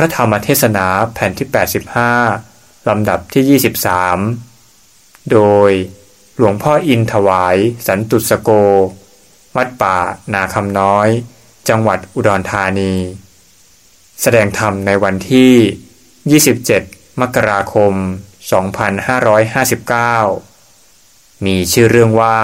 ระธรรมเทศนาแผ่นที่ 85 ลำดับที่ 23 โดยหลวงพ่ออินถวายสันตุสโก วัดป่านาคำน้อย จังหวัดอุดรธานี แสดงธรรมในวันที่ 27 มกราคม 2559 มีชื่อเรื่องว่า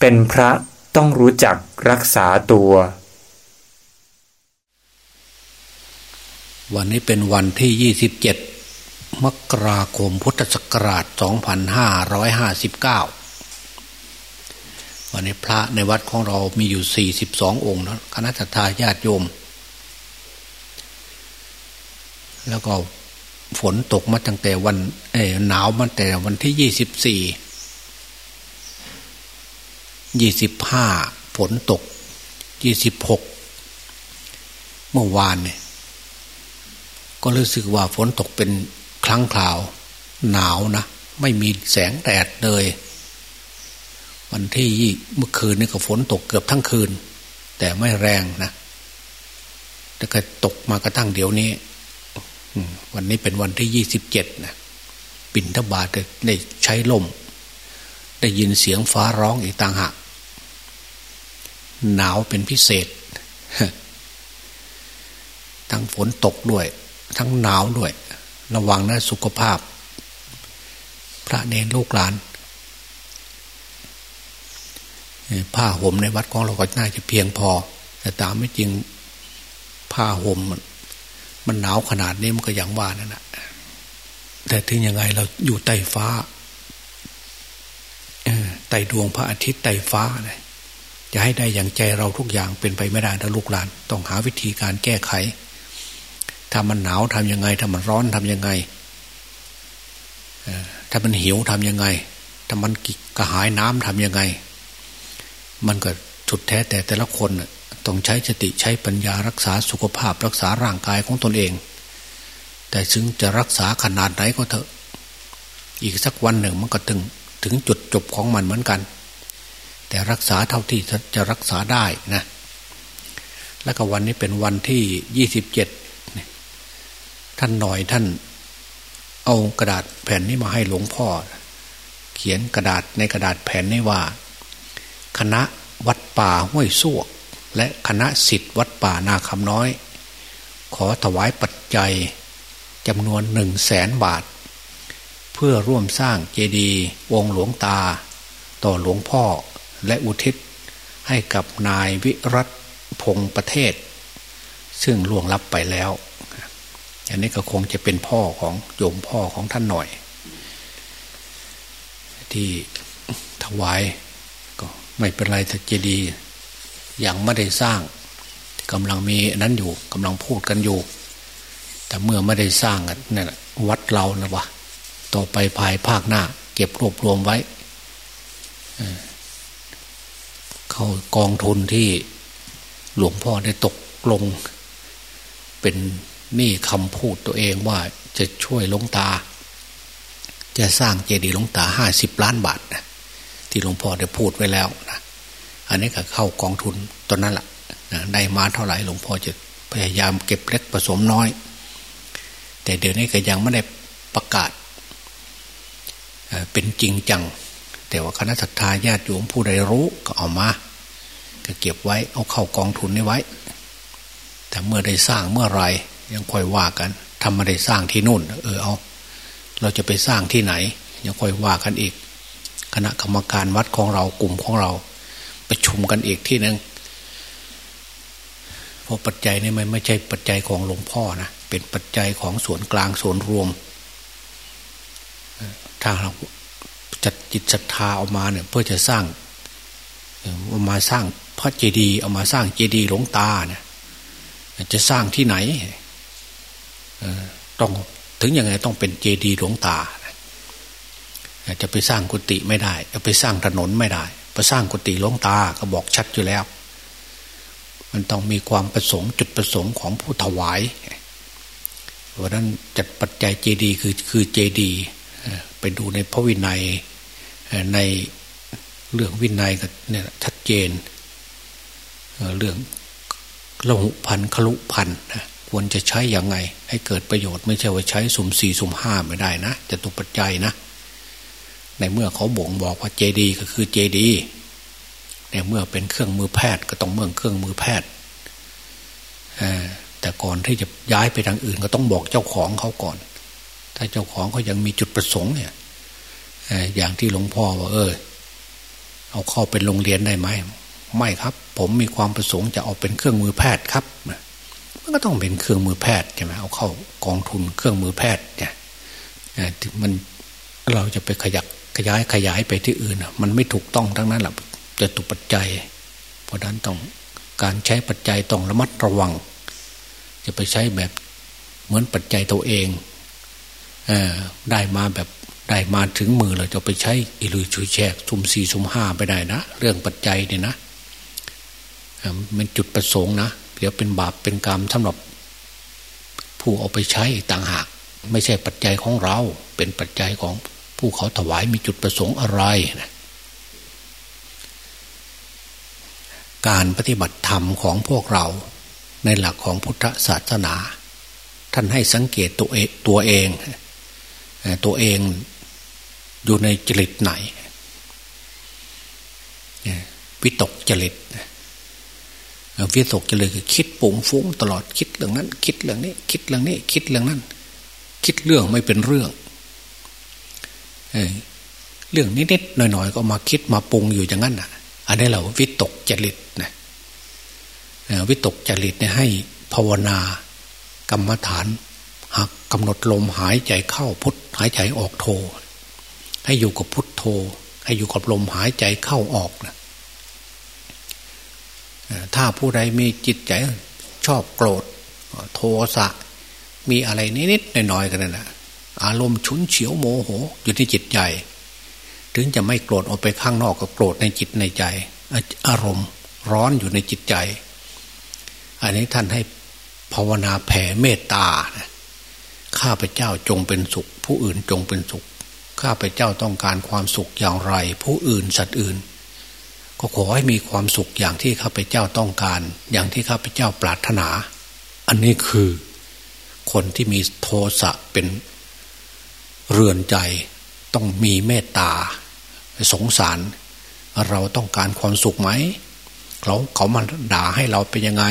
เป็นพระต้องรู้จักรักษาตัว วันนี้เป็นวันที่ 27 มกราคมพุทธศักราช 2559 วันนี้พระในวัดของเรามีอยู่ 42 องค์นะคณะทาญาติโยม แล้วก็ฝนตกมาตั้งแต่วันเอหนาวมาแต่วันที่ 24 25 ฝนตก 26 เมื่อวานเนี่ย ก็รู้สึกว่าฝนตกเป็นครั้งคราว หนาวนะ ไม่มีแสงแดดเลย วันที่เมื่อคืนนี่ก็ฝนตกเกือบทั้งคืน แต่ไม่แรงนะแต่ก็ตกมากระทั่งเดี๋ยวนี้วันนี้เป็นวันที่ยี่สิบเจ็ดนะปิ่นทบาทได้ใช้ลม ได้ยินเสียงฟ้าร้องอีกต่างหากหนาวเป็นพิเศษ ทั้งฝนตกด้วย ทั้งหนาวด้วย ระวังนะสุขภาพ พระเนรลูกหลานผ้าห่มในวัดของเราก็น่าจะเพียงพอ แต่ตามไม่จริงผ้าห่มมันหนาวขนาดนี้มันก็อย่างว่านั่นแหะแต่ถึงยังไงเราอยู่ใต้ฟ้าใต้ดวงพระอาทิตย์ใต้ฟ้าเนี่ยจะให้ได้อย่างใจเราทุกอย่างเป็นไปไม่ได้นะลูกหลาน ต้องหาวิธีการแก้ไข ถ้ามันหนาวทำยังไง ถ้ามันร้อนทำยังไงถ้ามันหิวทำยังไง ถ้ามันกระหายน้ำทำยังไง มันก็สุดแท้แต่แต่ละคนต้องใช้สติใช้ปัญญารักษาสุขภาพรักษาร่างกายของตนเอง แต่ถึงจะรักษาขนาดไหนก็เถอะ อีกสักวันหนึ่งมันก็ถึงถึงจุดจบของมันเหมือนกัน แต่รักษาเท่าที่จะรักษาได้นะ แล้วก็วันนี้เป็นวันที่ยี่สิบเจ็ด ท่านหน่อยท่าน เอากระดาษแผ่นนี้มาให้หลวงพ่อ เขียนกระดาษในกระดาษแผ่นนี้ว่า คณะวัดป่าห้วยส้วก และคณะสิทธิ์วัดป่านาคำน้อย ขอถวายปัจจัยจำนวนหนึ่งแสนบาท เพื่อร่วมสร้างเจดีย์วงหลวงตา ต่อหลวงพ่อและอุทิศให้กับนายวิรัตพงประเทศ ซึ่งล่วงลับไปแล้ว อันนี้ก็คงจะเป็นพ่อของโยมพ่อของท่านหน่อย ที่ถวายก็ไม่เป็นไรถ้าเจดีย์ยังไม่ได้สร้างกำลังมีนั้นอยู่กำลังพูดกันอยู่ แต่เมื่อไม่ได้สร้างนี่แหละวัดเรานะวะต่อไปภายภาคหน้า เก็บรวบรวมไว้เข้ากองทุนที่หลวงพ่อได้ตกลงเป็น นี่คำพูดตัวเองว่าจะช่วยหลวงตา จะสร้างเจดีย์หลวงตาห้าสิบล้านบาทนะที่หลวงพ่อได้พูดไว้แล้วนะอันนี้ก็เข้ากองทุนตอนนั้นแหละได้มาเท่าไหร่หลวงพ่อจะพยายามเก็บเล็กผสมน้อย แต่เดี๋ยวนี้ก็ยังไม่ได้ประกาศ เป็นจริงจัง แต่ว่าคณะสัตยาญาติโยมผู้ใดรู้ก็เอามา ก็เก็บไว้เอาเข้ากองทุนนี้ไว้ แต่เมื่อได้สร้างเมื่อไร ยังค่อยว่ากันทำมาได้สร้างที่นู่น เออเอา เราจะไปสร้างที่ไหน ยังค่อยว่ากันอีก คณะกรรมการวัดของเรากลุ่มของเรา ประชุมกันอีกที่หนึ่งเพราะปัจจัยนี้มันไม่ใช่ปัจจัยของหลวงพ่อนะเป็นปัจจัยของส่วนกลางส่วนรวมถ้าเราจัดจิตศรัทธาออกมาเนี่ย เพื่อจะสร้างเอามาสร้างพระเจดีย์เอามาสร้างเจดีย์หลวงตาเนี่ยจะสร้างที่ไหน ต้องถึงยังไงต้องเป็นเจดีย์หลวงตาจะไปสร้างกุฏิไม่ได้ จะไปสร้างถนนไม่ได้ไปสร้างกุฏิหลวงตาก็บอกชัดอยู่แล้ว มันต้องมีความประสงค์จุดประสงค์ของผู้ถวายเพราะนั้นจัดปัจจัยเจดีคือคือเจดีไปดูในพระวินัยในเรื่องวินัยก็เนี่ยชัดเจน เรื่องละหุพันคลุพัน ควรจะใช้อย่างไง ให้เกิดประโยชน์ไม่ใช่ว่าใช้สุ่มสี่สุ่มห้าไม่ได้นะจะตุปัจจัยนะ ในเมื่อเขาบ่งบอกว่าเจดีก็คือเจดีในเมื่อเป็นเครื่องมือแพทย์ก็ต้องเมืองเครื่องมือแพทย์แต่ก่อนที่จะย้ายไปทางอื่น ก็ต้องบอกเจ้าของเขาก่อน ถ้าเจ้าของเขายังมีจุดประสงค์เนี่ยอย่างที่หลวงพ่อว่า เออเอาเข้าเป็นโรงเรียนได้ไหมไม่ครับ ผมมีความประสงค์จะเอาเป็นเครื่องมือแพทย์ครับ มันก็ต้องเป็นเครื่องมือแพทย์ใช่ไหมเอาเข้ากองทุนเครื่องมือแพทย์เนี่ยมันเราจะไปขยักขยายขยายไปที่อื่นมันไม่ถูกต้องทั้งนั้นแหละจะตุปัจจัย เพราะนั้นต้องการใช้ปัจจัยต้องระมัดระวัง จะไปใช้แบบเหมือนปัจจัยตัวเองเอได้มาแบบได้มาถึงมือเราจะไปใช้อิลุยชุยแชกซุ่มสี่ซุ่มห้าไปได้นะ เรื่องปัจจัยเนี่ยนะมันจุดประสงค์นะ เดี๋ยวเป็นบาปเป็นกรรมสำหรับ ผู้เอาไปใช้ต่างหาก ไม่ใช่ปัจจัยของเรา เป็นปัจจัยของผู้เขาถวายมีจุดประสงค์อะไรนะการปฏิบัติธรรมของพวกเรา ในหลักของพุทธศาสนา ท่านให้สังเกตตัวเองตัวเองตัวเองอยู่ในจริตไหน วิตกจริต วิตกจริตคือคิดปุ่งฟุ้งตลอดคิดเรื่องนั้น คิดเรื่องนี้ คิดเรื่องนี้ คิดเรื่องนั้น คิดเรื่องไม่เป็นเรื่องเรื่องนิดๆหน่อยๆ ก็มาคิดมาปรุงอยู่อย่างนั้นอะ อันนี้เราวิตกจริตนะวิตกจริตเนี่ยให้ภาวนากรรมฐานหากกำหนดลมหายใจเข้าพุทหายใจออกโท ให้อยู่กับพุทโธให้อยู่กับลมหายใจเข้าออกนะ ถ้าผู้ใดมีจิตใจชอบโกรธ โทสะ มีอะไรนิดๆหน่อยๆกันนะอารมณ์ฉุนเฉียวโมโหอยู่ที่จิตใจ ถึงจะไม่โกรธออกไปข้างนอกก็โกรธในจิตในใจ อารมณ์ร้อนอยู่ในจิตใจ อันนี้ท่านให้ภาวนาแผ่เมตตาข้าพเจ้าจงเป็นสุข ผู้อื่นจงเป็นสุข ข้าพเจ้าต้องการความสุขอย่างไร ผู้อื่นสัตว์อื่น ก็ขอให้มีความสุขอย่างที่ข้าพเจ้าต้องการ อย่างที่ข้าพเจ้าปรารถนา อันนี้คือ คนที่มีโทสะเป็นเรือนใจ ต้องมีเมตตา สงสาร เราต้องการความสุขไหมเขาเขามาด่าให้เราเป็นยังไง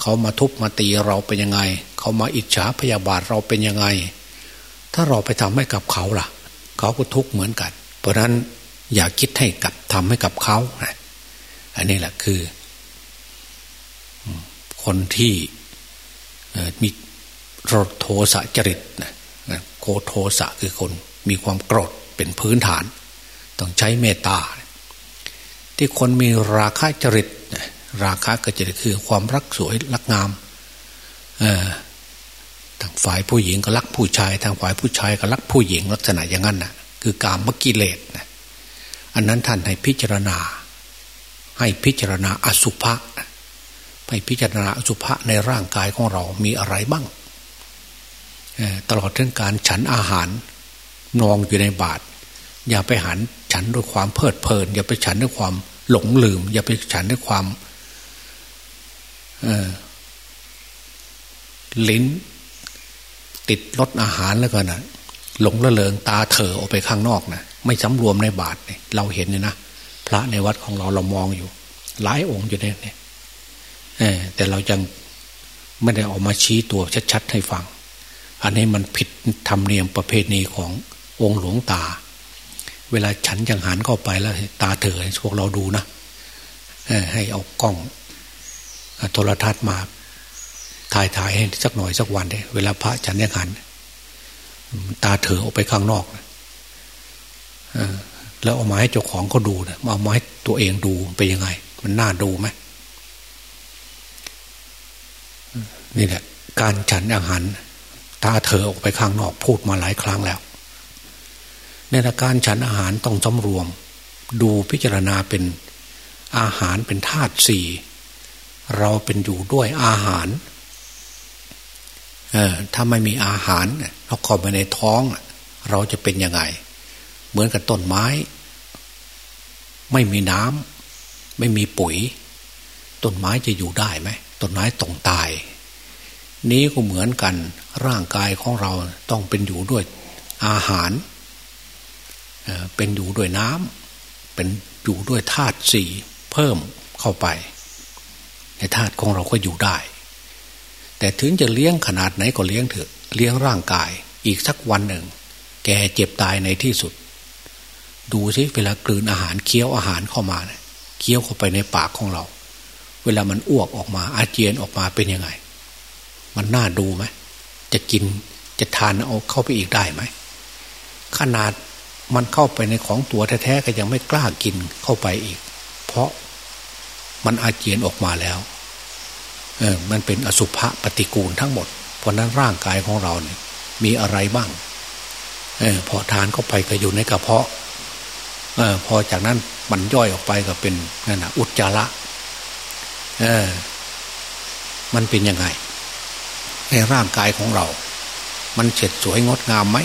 เขามาทุบมาตีเราเป็นยังไง เขามาอิจฉาพยาบาทเราเป็นยังไง ถ้าเราไปทำให้กับเขาล่ะ เขาก็ทุกข์เหมือนกัน เพราะนั้น อย่าคิดให้กับทำให้กับเขาอันนี้แหละคือ คนที่มีโทสะจริตนะโคโทสะคือคนมีความโกรธเป็นพื้นฐาน ต้องใช้เมตตา ที่คนมีราคะจริต ราคะก็จะคือความรักสวยรักงามทางฝ่ายผู้หญิงก็รักผู้ชาย ทางฝ่ายผู้ชายก็รักผู้หญิงลักษณะอย่างนั้นนะคือกามกิเลสนะ อันนั้นท่านให้พิจารณา ให้พิจารณาอสุภะให้พิจารณาอสุภะในร่างกายของเรามีอะไรบ้างตลอดถึงการฉันอาหารนองอยู่ในบาตรอย่าไปหันฉันด้วยความเพลิดเพลิน อย่าไปฉันด้วยความหลงลืม อย่าไปฉันด้วยความลิ้น ติดรสอาหารแล้วกันนะหลงละเลงตาเถอออกไปข้างนอกนะ ไม่สำรวมในบาทเนี่ยเราเห็นเนี่ยนะพระในวัดของเราเรามองอยู่ หลายองค์อยู่เนี่ยแต่เรายังไม่ได้ออกมาชี้ตัวชัดๆให้ฟัง อันนี้มันผิดธรรมเนียมประเพณีขององค์หลวงตา เวลาฉันจังหันเข้าไปแล้ว ตาเถอพวกเราดูนะให้เอากล้องโทรทัศน์มาถ่ายถ่ายให้สักหน่อยสักวันเลยเวลาพระฉันยังหัน ตาเถอออกไปข้างนอกนะ แล้วเอามาให้เจ้าของเขาดูนะเอามาให้ตัวเองดูไปยังไง มันน่าดูไหมนี่แหละ การฉันอาหารตาเถอออกไปข้างนอกพูดมาหลายครั้งแล้วในการฉันอาหารต้องสำรวม ดูพิจารณาเป็นอาหารเป็นธาตุสี่เราเป็นอยู่ด้วยอาหารเออถ้าไม่มีอาหารเราเข้าไปในท้อง เราจะเป็นยังไง เหมือนกับต้นไม้ ไม่มีน้ำไม่มีปุ๋ย ต้นไม้จะอยู่ได้ไหมต้นไม้ต้องตาย นี้ก็เหมือนกันร่างกายของเราต้องเป็นอยู่ด้วยอาหาร เป็นอยู่ด้วยน้ำเป็นอยู่ด้วยธาตุสี่เพิ่มเข้าไป ในธาตุของเราก็อยู่ได้ แต่ถึงจะเลี้ยงขนาดไหนก็เลี้ยงเถอะเลี้ยงร่างกายอีกสักวันหนึ่ง แกเจ็บตายในที่สุด ดูสิเวลากลืนอาหารเคี้ยวอาหารเข้ามาเนี่ยเคี้ยวเข้าไปในปากของเรา เวลามันอ้วกออกมา อาเจียนออกมาเป็นยังไง มันน่าดูไหมจะกินจะทานเอาเข้าไปอีกได้ไหมขนาดมันเข้าไปในของตัวแท้ๆก็ยังไม่กล้ากินเข้าไปอีก เพราะมันอาเจียนออกมาแล้วเออมันเป็นอสุภะปฏิกูลทั้งหมด เพราะนั้นร่างกายของเราเนี่ยมีอะไรบ้างเออพอทานเข้าไปก็อยู่ในกระเพาะ เออพอจากนั้นมันย่อยออกไปก็เป็นนั่นนะอุจจาระเออมันเป็นยังไง ในร่างกายของเรา มันเฉดสวยงดงามไหม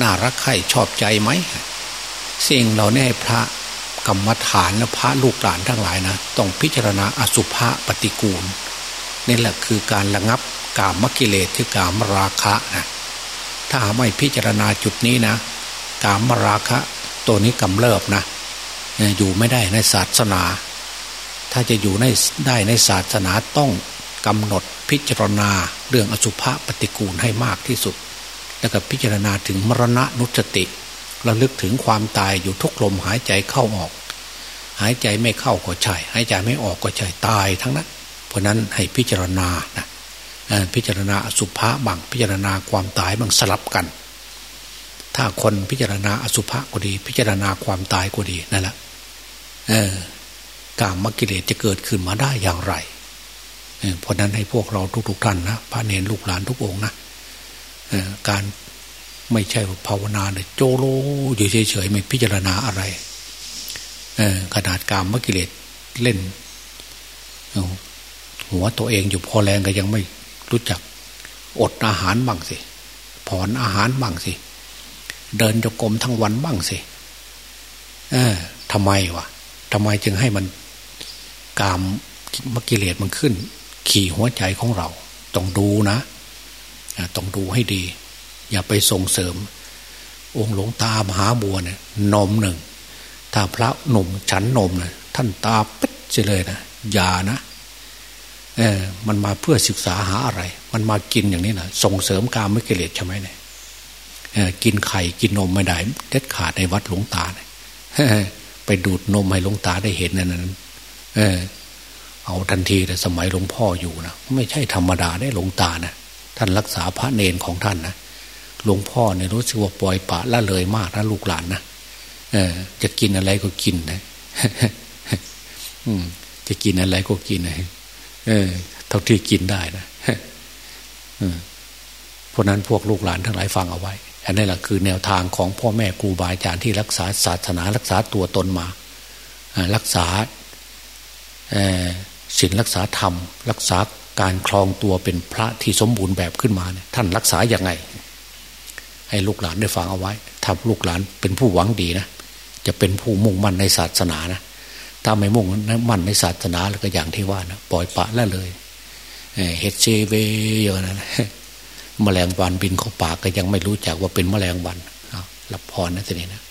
น่ารักใคร่ชอบใจไหมสิ่งเรานี่พระกรรมฐานและพระลูกหลานทั้งหลายนะต้องพิจารณาอสุภะปฏิกูลนี่แหละคือการระงับกามกิเลสที่กามราคะนะถ้าไม่พิจารณาจุดนี้นะ กามราคะ ตัวนี้กำเริบนะอยู่ไม่ได้ในศาสนา ถ้าจะอยู่ในได้ในศาสนาต้องกำหนดพิจารณาเรื่องอสุภะปฏิกูลให้มากที่สุด แล้วก็พิจารณาถึงมรณะนุสติระลึกถึงความตายอยู่ทุกลมหายใจเข้าออก หายใจไม่เข้าก็ใช่ หายใจไม่ออกก็ใช่ตายทั้งนั้น เพราะนั้นให้พิจารณานะพิจารณาอสุภะบังพิจารณาความตายบังสลับกัน ถ้าคนพิจารณาอสุภะก็ดี พิจารณาความตายก็ดีนั่นแหละกามกิเลสจะเกิดขึ้นมาได้อย่างไรเพราะนั้นให้พวกเราทุกๆท่านนะพระเนรลูกหลานทุกองนะการไม่ใช่ภาวนาเนี่ยโจโลอยู่เฉยๆไม่พิจารณาอะไรขนาดกามมกิเลสเล่นหัวตัวเองอยู่พอแรงก็ยังไม่รู้จัก อดอาหารบ้างสิผ่อนอาหารบ้างสิ เดินจงกรมทั้งวันบ้างสิเออทำไมวะทำไมจึงให้มันกามมกิเลสมันขึ้น ขี่หัวใจของเรา ต้องดูนะต้องดูให้ดี อย่าไปส่งเสริม องค์หลวงตามหาบัวเนี่ยนมหนึ่ง ถ้าพระหนุ่มฉันนมเนี่ยท่านตาปิดเลยนะอย่านะเออมันมาเพื่อศึกษาหาอะไร มันมากินอย่างนี้นะส่งเสริมการไม่เกลียดใช่ไหมเนี่ย กินไข่กินนมไม่ได้เด็ดขาดในวัดหลวงตาไปดูดนมให้หลวงตาได้เห็นนั่นเออเอาทันทีแต่สมัยหลวงพ่ออยู่นะไม่ใช่ธรรมดาได้หลวงตานะท่านรักษาพระเนนของท่านนะหลวงพ่อเนี่ยรู้สึกว่าปล่อยปะละเลยมากนะลูกหลานนะเออ จะกินอะไรก็กินนะจะกินอะไรก็กินนะเออ เท่าที่กินได้นะเพราะนั้นพวกลูกหลานทั้งหลายฟังเอาไว้ อันนี้แหละคือแนวทางของพ่อแม่ครูบาอาจารย์ที่รักษาศาสนารักษาตัวตนมา รักษาศีลรักษาธรรม รักษาการคลองตัวเป็นพระที่สมบูรณ์แบบขึ้นมาเนี่ยท่านรักษาอย่างไง ให้ลูกหลานได้ฟังเอาไว้ถ้าลูกหลานเป็นผู้หวังดีนะจะเป็นผู้มุ่งมั่นในศาสนานะถ้าไม่มุ่งมั่นในศาสนาแล้วก็อย่างที่ว่านะปล่อยปะแล้วเลยเฮดเซเวอย่างนั้น แมลงวันบินเข้าปากก็ยังไม่รู้จักว่าเป็นแมลงวันรับพรนะทีนี้นะ